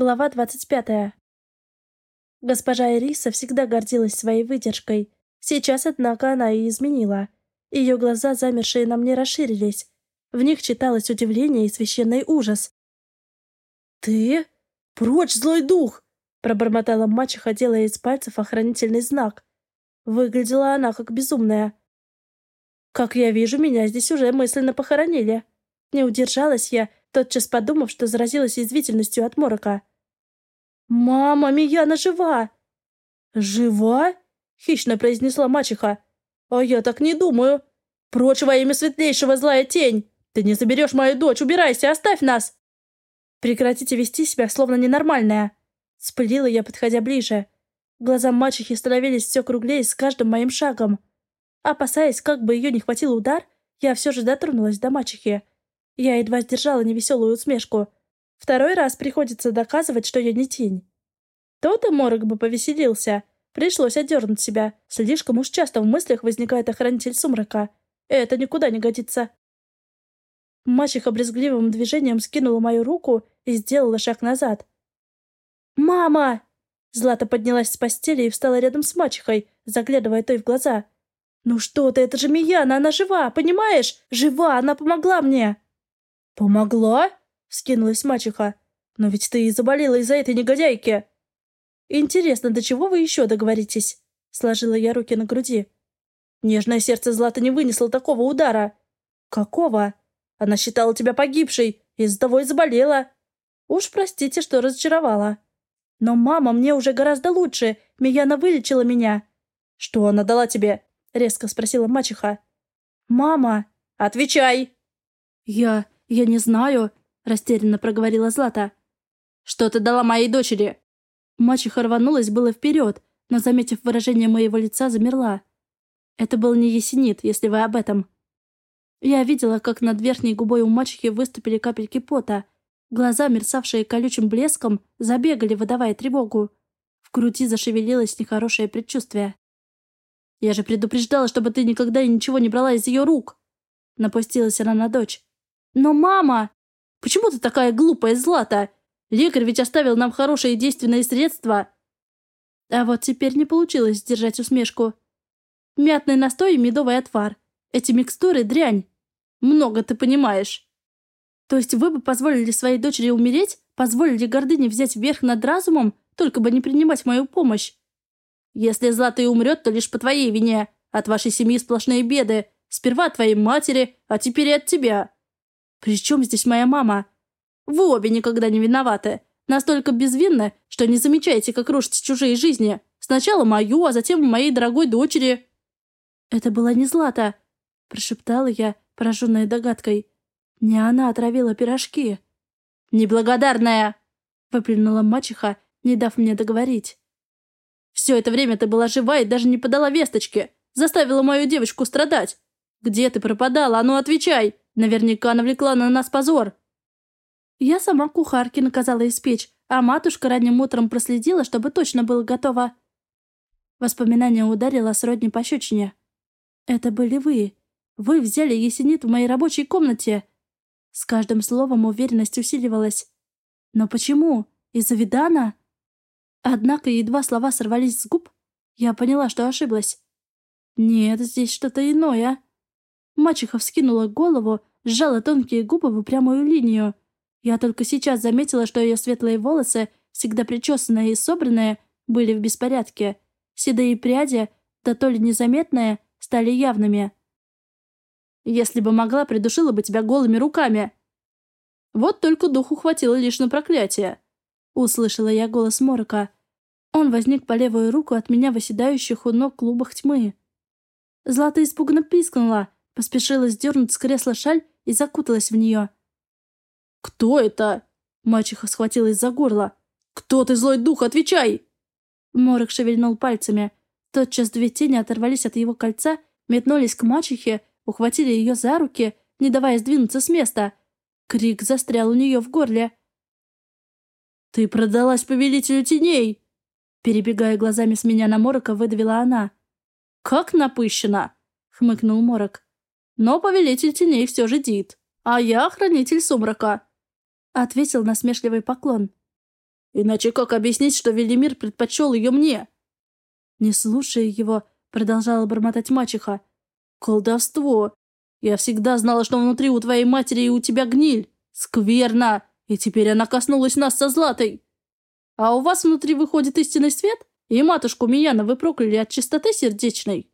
Глава 25. Госпожа Ириса всегда гордилась своей выдержкой. Сейчас, однако, она и изменила. Ее глаза, замершие на мне, расширились. В них читалось удивление и священный ужас. «Ты? Прочь, злой дух!» пробормотала мачеха, делая из пальцев охранительный знак. Выглядела она как безумная. Как я вижу, меня здесь уже мысленно похоронили. Не удержалась я, тотчас подумав, что заразилась язвительностью от морока. «Мама, Мияна жива!» «Жива?» — хищно произнесла мачеха. «А я так не думаю. Прочь во имя светлейшего злая тень! Ты не заберешь мою дочь, убирайся, оставь нас!» «Прекратите вести себя, словно ненормальная!» Спылила я, подходя ближе. Глаза мачехи становились все круглее с каждым моим шагом. Опасаясь, как бы ее не хватил удар, я все же дотронулась до мачехи. Я едва сдержала невеселую усмешку. Второй раз приходится доказывать, что я не тень. То-то Морок бы повеселился. Пришлось одернуть себя. Слишком уж часто в мыслях возникает охранитель сумрака. Это никуда не годится. Мачеха брезгливым движением скинула мою руку и сделала шаг назад. «Мама!» Злата поднялась с постели и встала рядом с мачехой, заглядывая той в глаза. «Ну что ты, это же Мияна, она жива, понимаешь? Жива, она помогла мне!» «Помогла?» — скинулась мачеха. «Но ведь ты и заболела из-за этой негодяйки!» «Интересно, до чего вы еще договоритесь?» — сложила я руки на груди. Нежное сердце Злата не вынесло такого удара. «Какого?» Она считала тебя погибшей, из-за того и заболела. Уж простите, что разочаровала. Но мама мне уже гораздо лучше. Мияна вылечила меня. Что она дала тебе? Резко спросила мачеха. Мама, отвечай. Я... я не знаю, растерянно проговорила Злата. Что ты дала моей дочери? Мачеха рванулась было вперед, но, заметив выражение моего лица, замерла. Это был не ясенит, если вы об этом. Я видела, как над верхней губой у мачехи выступили капельки пота, Глаза, мерцавшие колючим блеском, забегали, выдавая тревогу. В груди зашевелилось нехорошее предчувствие. «Я же предупреждала, чтобы ты никогда и ничего не брала из ее рук!» Напустилась она на дочь. «Но мама! Почему ты такая глупая, Злата? Лекарь ведь оставил нам хорошие действенные средства!» А вот теперь не получилось сдержать усмешку. Мятный настой и медовый отвар. Эти микстуры — дрянь. Много ты понимаешь. То есть вы бы позволили своей дочери умереть? Позволили гордыне взять верх над разумом, только бы не принимать мою помощь? Если Злата и умрет, то лишь по твоей вине. От вашей семьи сплошные беды. Сперва от твоей матери, а теперь и от тебя. При чем здесь моя мама? Вы обе никогда не виноваты. Настолько безвинны, что не замечаете, как рушите чужие жизни. Сначала мою, а затем моей дорогой дочери. Это была не Злата, прошептала я, пораженная догадкой. Не она отравила пирожки. «Неблагодарная!» — выплюнула мачеха, не дав мне договорить. «Все это время ты была жива и даже не подала весточки. Заставила мою девочку страдать. Где ты пропадала? А ну, отвечай! Наверняка навлекла на нас позор!» Я сама кухарке наказала испечь, а матушка ранним утром проследила, чтобы точно было готово. Воспоминание ударило сродни пощечине. «Это были вы. Вы взяли есенит в моей рабочей комнате. С каждым словом уверенность усиливалась. Но почему? Из-за Видана? Однако едва слова сорвались с губ, я поняла, что ошиблась. Нет, здесь что-то иное. Мачеха вскинула голову, сжала тонкие губы в упрямую линию. Я только сейчас заметила, что ее светлые волосы, всегда причесанные и собранные, были в беспорядке. Седые пряди, да то ли незаметные, стали явными. Если бы могла, придушила бы тебя голыми руками. Вот только духу хватило лишь на проклятие. Услышала я голос Морока. Он возник по левую руку от меня выседающих у ног клубах тьмы. Злата испуганно пискнула, поспешила сдернуть с кресла шаль и закуталась в нее. «Кто это?» Мачеха схватилась за горло. «Кто ты, злой дух? Отвечай!» Морок шевельнул пальцами. Тотчас две тени оторвались от его кольца, метнулись к мачехе ухватили ее за руки, не давая сдвинуться с места. Крик застрял у нее в горле. «Ты продалась повелителю теней!» Перебегая глазами с меня на Морока, выдавила она. «Как напыщена!» — хмыкнул Морок. «Но повелитель теней все же Дит, а я хранитель сумрака!» — ответил насмешливый поклон. Иначе как объяснить, что Велимир предпочел ее мне?» Не слушая его, продолжала бормотать мачеха. «Колдовство! Я всегда знала, что внутри у твоей матери и у тебя гниль. Скверно! И теперь она коснулась нас со Златой. А у вас внутри выходит истинный свет? И матушку Мияна вы прокляли от чистоты сердечной?»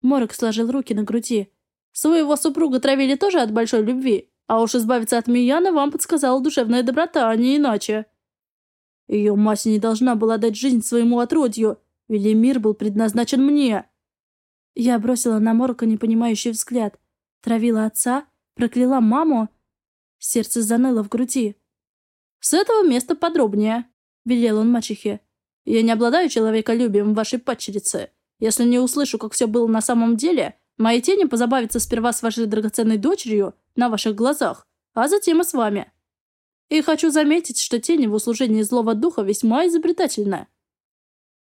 Морок сложил руки на груди. «Своего супруга травили тоже от большой любви, а уж избавиться от Мияна вам подсказала душевная доброта, а не иначе. Ее мать не должна была дать жизнь своему отродью, Велимир был предназначен мне». Я бросила на Морока непонимающий взгляд. Травила отца, прокляла маму. Сердце заныло в груди. «С этого места подробнее», — велел он мачехе. «Я не обладаю человеколюбием вашей падчерицы. Если не услышу, как все было на самом деле, мои тени позабавятся сперва с вашей драгоценной дочерью на ваших глазах, а затем и с вами. И хочу заметить, что тени в услужении злого духа весьма изобретательны».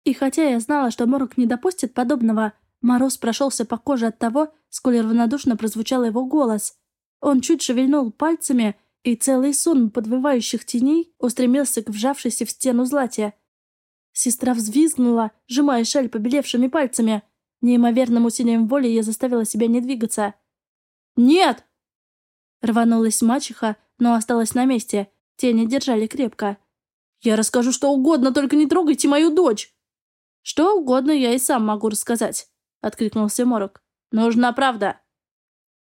И хотя я знала, что Морок не допустит подобного, мороз прошелся по коже от того, сколь равнодушно прозвучал его голос. Он чуть шевельнул пальцами, и целый сон подвывающих теней устремился к вжавшейся в стену злате. Сестра взвизгнула, сжимая шаль побелевшими пальцами. Неимоверным усилием воли я заставила себя не двигаться. «Нет!» Рванулась мачеха, но осталась на месте. Тени держали крепко. «Я расскажу что угодно, только не трогайте мою дочь!» «Что угодно я и сам могу рассказать», — откликнулся Морок. «Нужна правда!»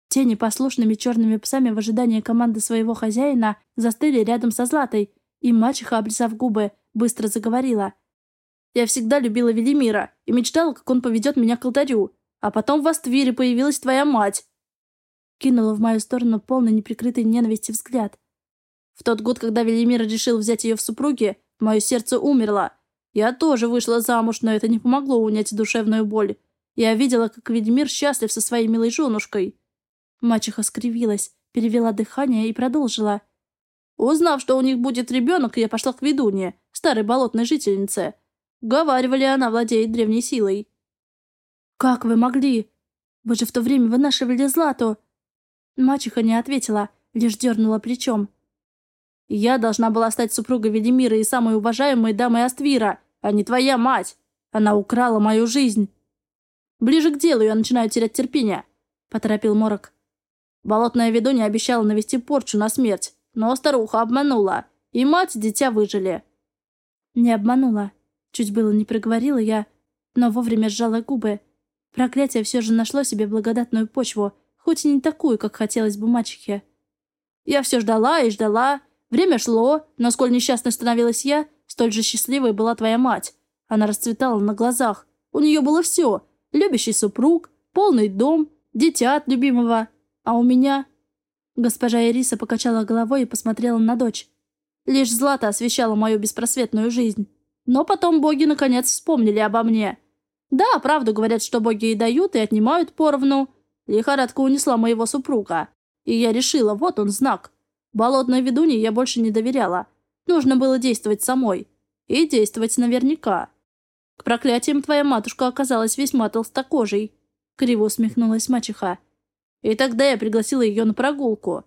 Тени послушными черными псами в ожидании команды своего хозяина застыли рядом со Златой, и мачеха, облизав губы, быстро заговорила. «Я всегда любила Велимира и мечтала, как он поведет меня к алтарю, а потом в Аствире появилась твоя мать!» Кинула в мою сторону полный неприкрытой ненависти взгляд. В тот год, когда Велимир решил взять ее в супруги, мое сердце умерло. Я тоже вышла замуж, но это не помогло унять душевную боль. Я видела, как Велимир счастлив со своей милой женушкой. Мачеха скривилась, перевела дыхание и продолжила. Узнав, что у них будет ребенок, я пошла к ведуне, старой болотной жительнице. Говаривали, она владеет древней силой. «Как вы могли? Вы же в то время вынашивали злату!» Мачеха не ответила, лишь дернула плечом. «Я должна была стать супругой Велимира и самой уважаемой дамой Аствира, а не твоя мать. Она украла мою жизнь». «Ближе к делу я начинаю терять терпение», — поторопил Морок. Болотная ведунья обещала навести порчу на смерть, но старуха обманула, и мать и дитя выжили. Не обманула. Чуть было не проговорила я, но вовремя сжала губы. Проклятие все же нашло себе благодатную почву, хоть и не такую, как хотелось бы мачехе. Я все ждала и ждала. Время шло, но сколь несчастной становилась я, столь же счастливой была твоя мать. Она расцветала на глазах. У нее было все. Любящий супруг, полный дом, дитя от любимого. А у меня...» Госпожа Ириса покачала головой и посмотрела на дочь. Лишь Злата освещала мою беспросветную жизнь. Но потом боги наконец вспомнили обо мне. Да, правду говорят, что боги и дают, и отнимают поровну. Лихорадка унесла моего супруга. И я решила, вот он знак. Болотной ведунье я больше не доверяла. Нужно было действовать самой. И действовать наверняка. К проклятиям твоя матушка оказалась весьма толстокожей. Криво усмехнулась мачеха. И тогда я пригласила ее на прогулку.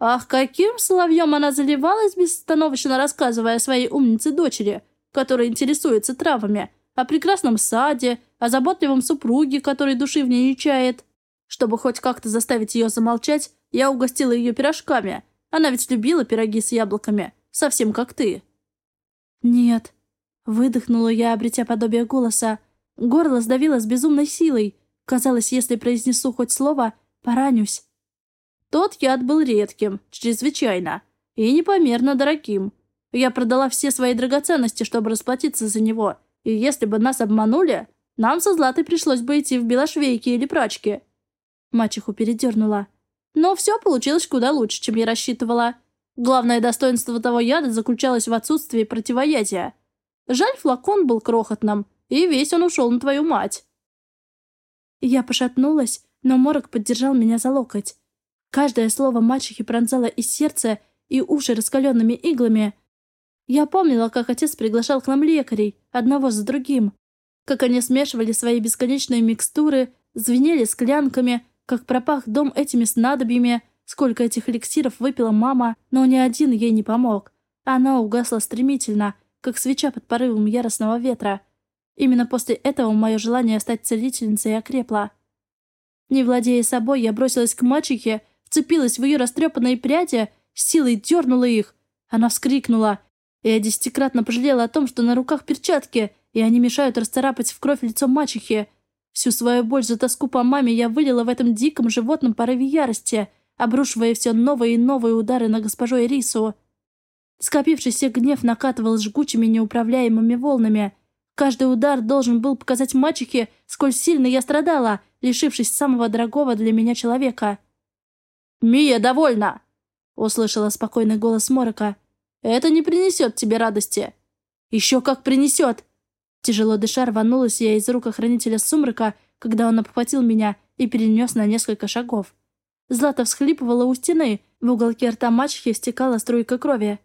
Ах, каким соловьем она заливалась, бесостановочно рассказывая о своей умнице-дочери, которая интересуется травами, о прекрасном саде, о заботливом супруге, который души в ней не чает. Чтобы хоть как-то заставить ее замолчать, я угостила ее пирожками. Она ведь любила пироги с яблоками, совсем как ты. «Нет», — выдохнула я, обретя подобие голоса. Горло сдавило с безумной силой. Казалось, если произнесу хоть слово, Поранюсь. Тот яд был редким, чрезвычайно, и непомерно дорогим. Я продала все свои драгоценности, чтобы расплатиться за него, и если бы нас обманули, нам со Златой пришлось бы идти в белошвейки или прачки. Мачеху передернула. Но все получилось куда лучше, чем я рассчитывала. Главное достоинство того яда заключалось в отсутствии противоядия. Жаль, флакон был крохотным, и весь он ушел на твою мать. Я пошатнулась, но Морок поддержал меня за локоть. Каждое слово мачехи пронзало и сердце, и уши раскаленными иглами. Я помнила, как отец приглашал к нам лекарей, одного за другим. Как они смешивали свои бесконечные микстуры, звенели склянками, как пропах дом этими снадобьями, сколько этих эликсиров выпила мама, но ни один ей не помог. Она угасла стремительно, как свеча под порывом яростного ветра. Именно после этого мое желание стать целительницей окрепло. Не владея собой, я бросилась к мачехе, вцепилась в ее растрепанные пряди, силой дернула их. Она вскрикнула. Я десятикратно пожалела о том, что на руках перчатки, и они мешают расцарапать в кровь лицо мачехи. Всю свою боль за тоску по маме я вылила в этом диком животном порыве ярости, обрушивая все новые и новые удары на госпожу Ирису. Скопившийся гнев накатывал жгучими неуправляемыми волнами. Каждый удар должен был показать мачехе, сколь сильно я страдала, лишившись самого дорогого для меня человека. «Мия, довольно!» — услышала спокойный голос Морока. «Это не принесет тебе радости». «Еще как принесет!» Тяжело дыша рванулась я из рук охранителя сумрака, когда он обхватил меня и перенес на несколько шагов. Злата всхлипывала у стены, в уголке рта мачехи стекала струйка крови.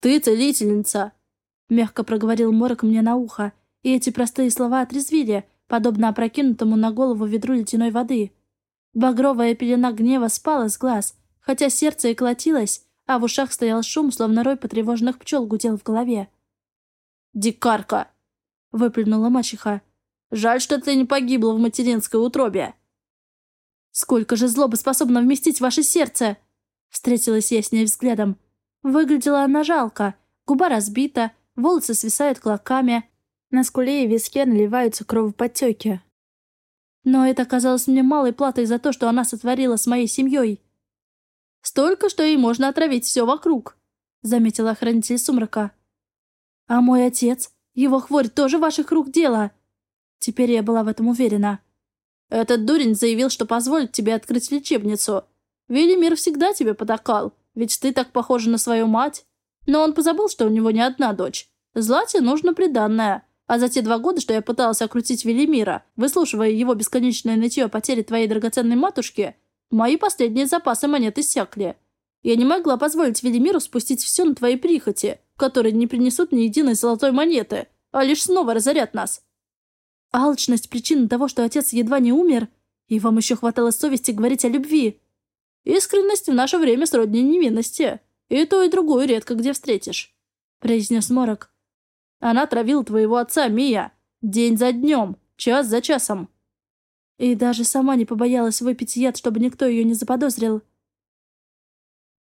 «Ты целительница!» — мягко проговорил Морок мне на ухо, и эти простые слова отрезвили, подобно опрокинутому на голову ведру ледяной воды. Багровая пелена гнева спала с глаз, хотя сердце и колотилось, а в ушах стоял шум, словно рой потревоженных пчел гудел в голове. «Дикарка!» — выплюнула мачеха. «Жаль, что ты не погибла в материнской утробе!» «Сколько же злобы способно вместить ваше сердце?» Встретилась я с ней взглядом. Выглядела она жалко, губа разбита, волосы свисают клоками, на скуле и виске наливаются кровоподтеки. Но это казалось мне малой платой за то, что она сотворила с моей семьей. «Столько, что ей можно отравить все вокруг», — заметила хранитель сумрака. А мой отец? Его хворь тоже ваших рук дело?» Теперь я была в этом уверена. «Этот дурень заявил, что позволит тебе открыть лечебницу. Велимир всегда тебе потакал, ведь ты так похожа на свою мать. Но он позабыл, что у него не одна дочь. Злате нужно приданное. А за те два года, что я пыталась окрутить Велимира, выслушивая его бесконечное нытье о потере твоей драгоценной матушки, мои последние запасы монет иссякли. Я не могла позволить Велимиру спустить все на твои прихоти, которые не принесут ни единой золотой монеты, а лишь снова разорят нас. Алчность – причина того, что отец едва не умер, и вам еще хватало совести говорить о любви. Искренность в наше время сродни невинности, и то, и другое редко где встретишь», – произнес Морок. «Она травила твоего отца, Мия, день за днем, час за часом». И даже сама не побоялась выпить яд, чтобы никто ее не заподозрил.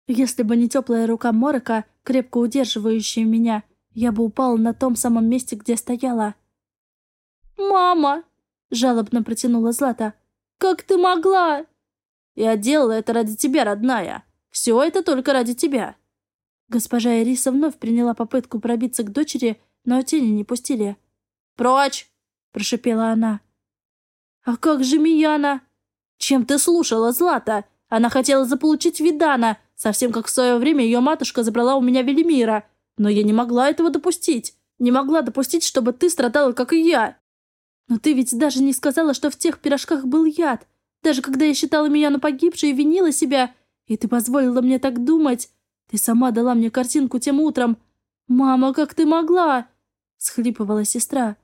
Если бы не теплая рука Морока, крепко удерживающая меня, я бы упала на том самом месте, где стояла. «Мама!» — жалобно протянула Злата. «Как ты могла?» «Я делала это ради тебя, родная. Все это только ради тебя». Госпожа Ириса вновь приняла попытку пробиться к дочери, но тени не пустили. «Прочь!» — прошипела она. «А как же Мияна?» «Чем ты слушала, Злата? Она хотела заполучить Видана, Совсем как в свое время ее матушка забрала у меня Велимира. Но я не могла этого допустить. Не могла допустить, чтобы ты страдала, как и я. Но ты ведь даже не сказала, что в тех пирожках был яд. Даже когда я считала меня на погибшей и винила себя. И ты позволила мне так думать. Ты сама дала мне картинку тем утром. «Мама, как ты могла?» — схлипывала сестра.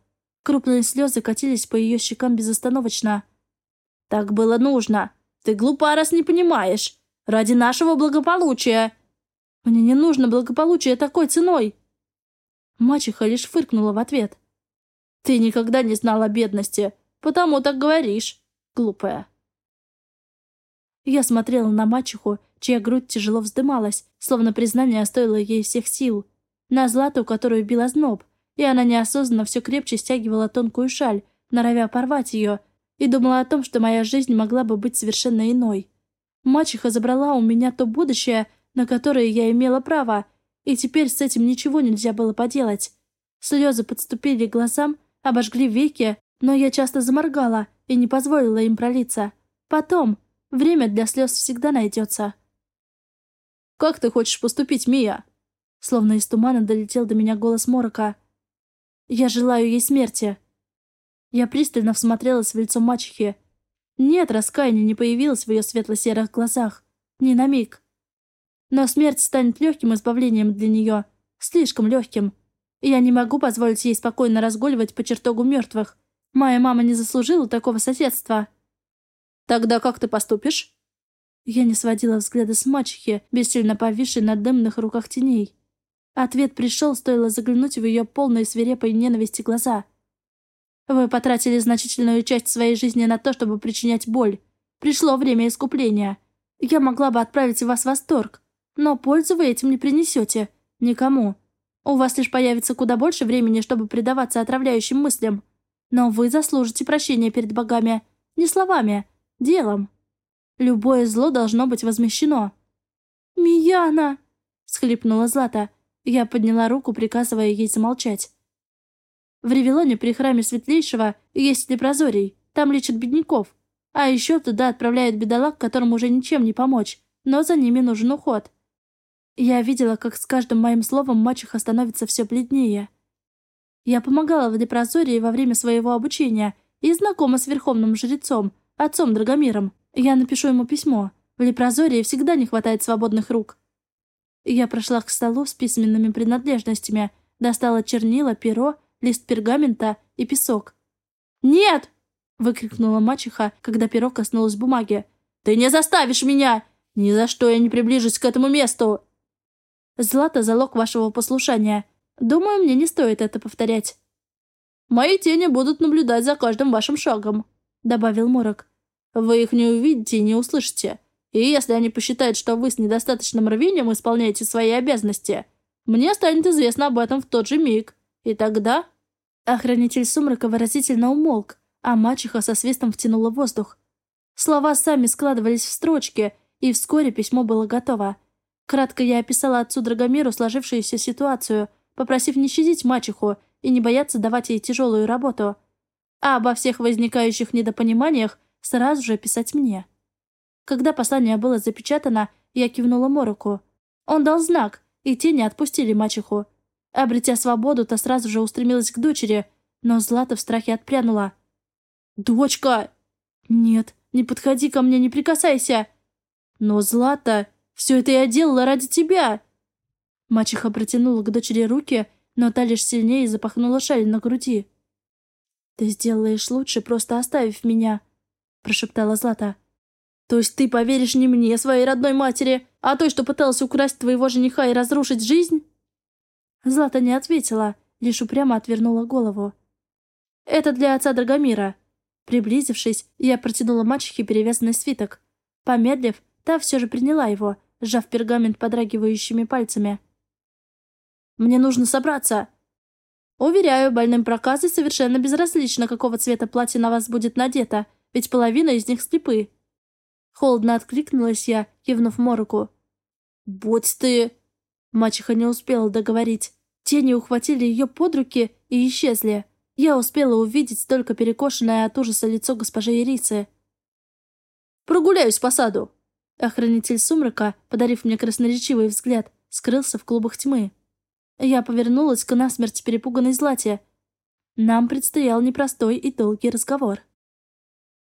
Крупные слезы катились по ее щекам безостановочно. «Так было нужно. Ты глупа, раз не понимаешь. Ради нашего благополучия. Мне не нужно благополучие такой ценой. Мачеха лишь фыркнула в ответ. Ты никогда не знала бедности, потому так говоришь, глупая. Я смотрела на мачеху, чья грудь тяжело вздымалась, словно признание стоило ей всех сил. На Злату, которую била зноб, и она неосознанно все крепче стягивала тонкую шаль, норовя порвать ее, и думала о том, что моя жизнь могла бы быть совершенно иной. Мачеха забрала у меня то будущее, на которое я имела право, и теперь с этим ничего нельзя было поделать. Слезы подступили к глазам, обожгли веки, но я часто заморгала и не позволила им пролиться. Потом, время для слез всегда найдется. «Как ты хочешь поступить, Мия?» Словно из тумана долетел до меня голос Морока. «Я желаю ей смерти». Я пристально всмотрелась в лицо мачехи, нет, раскаяния не появилось в ее светло-серых глазах. Ни на миг. Но смерть станет легким избавлением для нее. Слишком легким. Я не могу позволить ей спокойно разгуливать по чертогу мертвых. Моя мама не заслужила такого соседства. Тогда как ты поступишь? Я не сводила взгляда с мачехи, бессильно повисшей на дымных руках теней. Ответ пришел, стоило заглянуть в ее полные свирепой ненависти глаза. Вы потратили значительную часть своей жизни на то, чтобы причинять боль. Пришло время искупления. Я могла бы отправить вас в восторг, но пользу вы этим не принесете. Никому. У вас лишь появится куда больше времени, чтобы предаваться отравляющим мыслям. Но вы заслужите прощения перед богами. Не словами, делом. Любое зло должно быть возмещено. «Мияна!» — схлипнула Злата. Я подняла руку, приказывая ей замолчать. В Ревелоне при храме Светлейшего есть лепрозорий. Там лечат бедняков. А еще туда отправляют бедолаг, которым уже ничем не помочь. Но за ними нужен уход. Я видела, как с каждым моим словом мачеха становится все бледнее. Я помогала в лепрозории во время своего обучения и знакома с верховным жрецом, отцом Драгомиром. Я напишу ему письмо. В лепрозории всегда не хватает свободных рук. Я прошла к столу с письменными принадлежностями, достала чернила, перо, лист пергамента и песок. «Нет!» — выкрикнула мачеха, когда перо коснулось бумаги. «Ты не заставишь меня! Ни за что я не приближусь к этому месту!» «Злато — залог вашего послушания. Думаю, мне не стоит это повторять». «Мои тени будут наблюдать за каждым вашим шагом», — добавил Морок. «Вы их не увидите и не услышите. И если они посчитают, что вы с недостаточным рвением исполняете свои обязанности, мне станет известно об этом в тот же миг. И тогда...» Охранитель сумрака выразительно умолк, а мачеха со свистом втянула воздух. Слова сами складывались в строчки, и вскоре письмо было готово. Кратко я описала отцу Драгомиру сложившуюся ситуацию, попросив не щадить мачеху и не бояться давать ей тяжелую работу. А обо всех возникающих недопониманиях сразу же писать мне. Когда послание было запечатано, я кивнула Мороку. Он дал знак, и те не отпустили мачеху. Обретя свободу, то сразу же устремилась к дочери, но Злата в страхе отпрянула. «Дочка!» «Нет, не подходи ко мне, не прикасайся!» «Но, Злата, все это я делала ради тебя!» Мачеха протянула к дочери руки, но та лишь сильнее запахнула шаль на груди. «Ты сделаешь лучше, просто оставив меня», — прошептала Злата. То есть ты поверишь не мне, своей родной матери, а той, что пыталась украсть твоего жениха и разрушить жизнь?» Злата не ответила, лишь упрямо отвернула голову. «Это для отца Драгомира». Приблизившись, я протянула мачехе перевязанный свиток. Помедлив, та все же приняла его, сжав пергамент подрагивающими пальцами. «Мне нужно собраться!» «Уверяю, больным проказы совершенно безразлично, какого цвета платье на вас будет надето, ведь половина из них слепы», Холодно откликнулась я, кивнув Мороку. «Будь ты...» Мачеха не успела договорить. Тени ухватили ее под руки и исчезли. Я успела увидеть только перекошенное от ужаса лицо госпожи Ирицы. «Прогуляюсь по саду!» Охранитель сумрака, подарив мне красноречивый взгляд, скрылся в клубах тьмы. Я повернулась к насмерть перепуганной Злате. Нам предстоял непростой и долгий разговор.